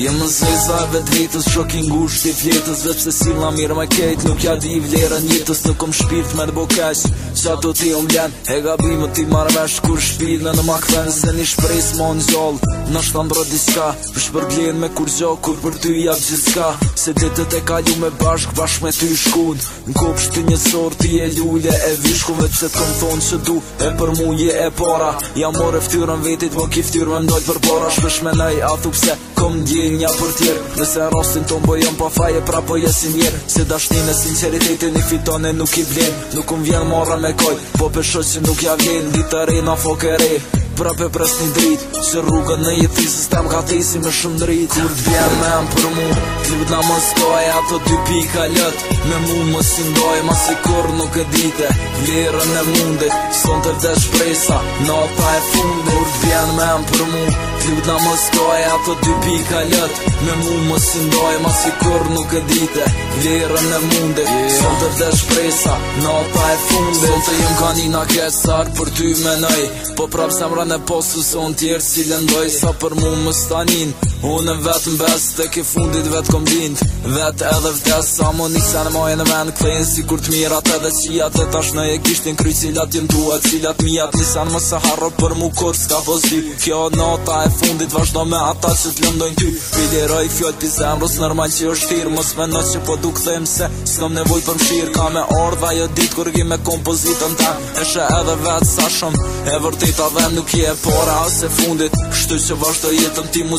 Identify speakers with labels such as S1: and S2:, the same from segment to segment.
S1: Jem në zvezda e vetë vetës Qo ki ngush të fjetës Vec se si mirë me kejt Nuk ja di vlera njëtës Nuk kom shpirt me të bokajs Qa të ti om ljen E gabi më ti marvesh Kur shpirt në në ma këthen Se një shpres më në gjall Në shtë ndro diska Për shpërglen me kur gjo Kur për ty jap gjithka Se ditët e kalu me bashk Bash me ty shkun Në kopsh ty një sor Ti e lulle e vishku Vec se të kom thonë që du E për mu je e para Ja mor ftyrën vetit Po ki ftyrën ndoj për para Shpesh me nej, a kom di një për tjerë Nëse rostin ton po mbojon pa faje pra po njerë Se dashni me sinceritetin i fiton e nuk i blenë Nuk um vjen mora me koj Po për shoqë nuk ja vjenë Ditë të rej ma fokë e rej prapë e pres një drit Se rrugët në jetisës tam ka thisi me shumë drit Kur t'vjen me em për mu Klipët na më stoj ato dy pika lët Me mu më sindoj ndoj ma si kur nuk e dite Lirën e mundit Son të vdesh presa Në ata e fundit Kur t'vjen me em për mu Klipët na më stoj ato dy pika lët Me mu më sindoj ndoj ma si kur nuk e dite Lirën e mundit Son të vdesh presa Në ata e fundit Son të jem ka një na Për ty me Po prap se mra në posë së sonë tjerë Cilën dojë sa për mu më Unë vetëm besë të ke fundit vetë kom bindë Vetë edhe vtesë sa më një senë moje në venë Klejnë si kur të mirat edhe qijat e tash në e kishtin Kry cilat jem tua cilat mijat një senë më se harro për mu kur s'ka pozdi Kjo nota e fundit vazhdo me ata që t'lëndojnë ty Pideroj fjot pi zemrës nërmaj që është firë Mos me në që po du këthejmë se s'nëm nevoj për mshirë Ka me ardha jo ditë kur gjim me kompozitën ta Eshe edhe vetë sa shumë e vërtita dhe nuk je pora ose fundit Kështu që vazhdo jetëm ti mu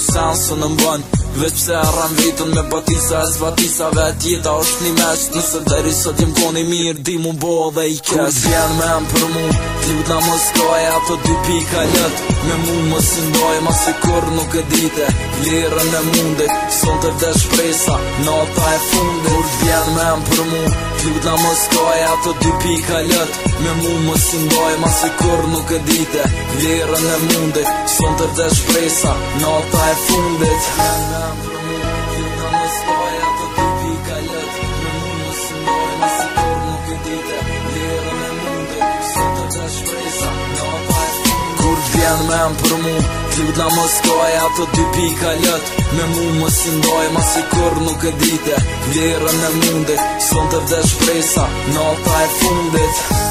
S1: se në mbën Vesh pëse arran vitën me batisa e zbatisa vet jita është një mes Nëse dheri sot jem koni mirë, di mu bo dhe i kes Kus janë me më për mu, ti vëtna më skoja, ato dy pika njët Me mu më sëndoj ma se kur nuk e dite lirën e mundit Sën të vdes shpresa, nata e fundit Kur t'bjen me em për mu, t'lut në mëskaj Ato dy pika lët, me mu më sëndoj Ma si kur nuk e dite, lirën e mundit Sën të vdes shpresa, nata e fundit Kur t'bjen me em për mu, t'lut në Ato 2 pika lët, me mu më sëndoj Ma si nuk e dite, lirën e mundit Sën të vdes shpresa, Kur me për mu, Flut nga Moskoj, ato dy pika lët Me mu më sindoj, ma si kur nuk e dite Vjerën e mundit, sënë të vdesh presa Nata e fundit